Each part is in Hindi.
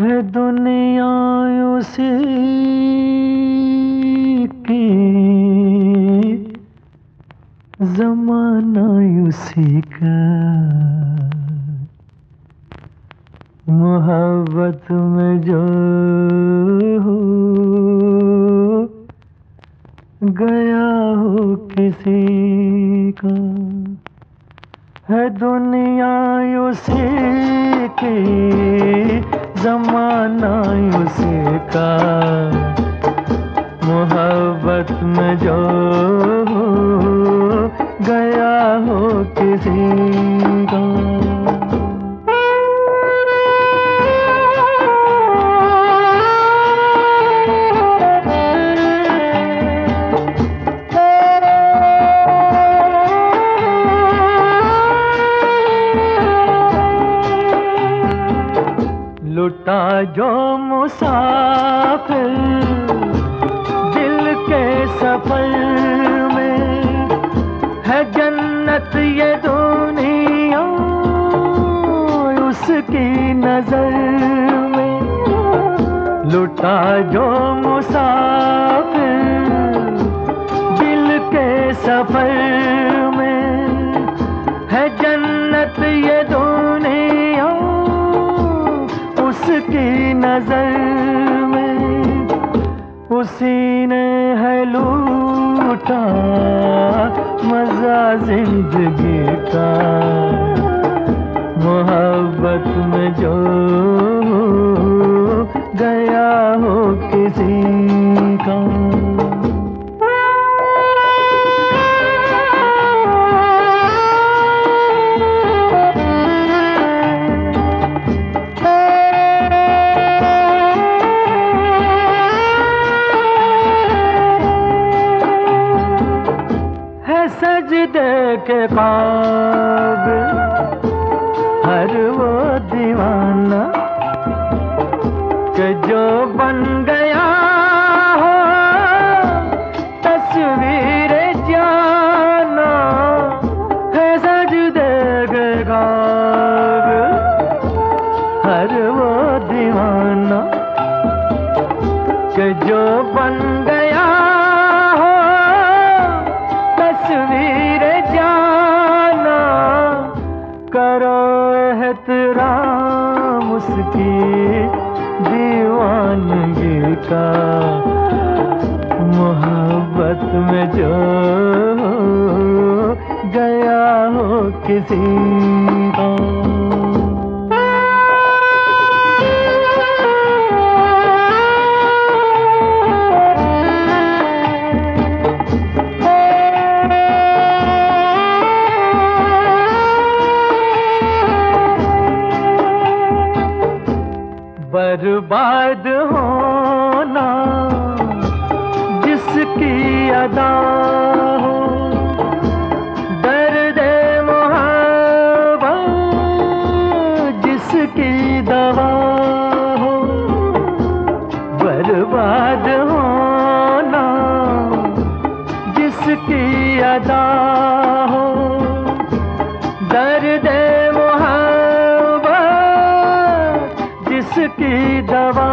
है दुनिया उसी की जमाना उसी का। मोहब्बत में जो हो, गया हो किसी का। है दुनिया उसी की। जमाना उसी का मोहब्बत में जो गया हो किसी जो मुसाफिर दिल के सफ़र में है जन्नत ये दुनिया उसकी नज़र में। लुटा जो मुसाफिर दिल के सफ़र नज़र में उसी ने है लूटा मज़ा ज़िंदगी का। के काबिल हर वो दीवाना कि जो बन गया हो, तस्वीर जाना है सजदे के हर वो दीवाना कि जो बन गया का। बर्बाद होना जिसकी अदा हो। बर्बाद होना, जिसकी अदा हो। दर्द जिसकी दवा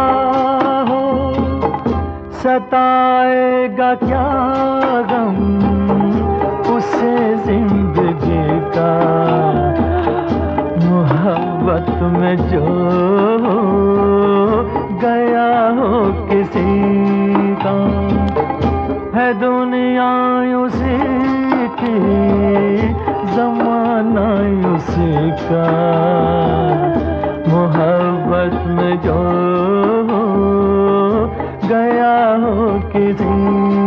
हो। सताएगा क्या गम उसे ज़िंदगी का? मोहब्बत में जो किसी का है दुनिया उसी की जमाना उसी का। मोहब्बत में जो गया हो किसी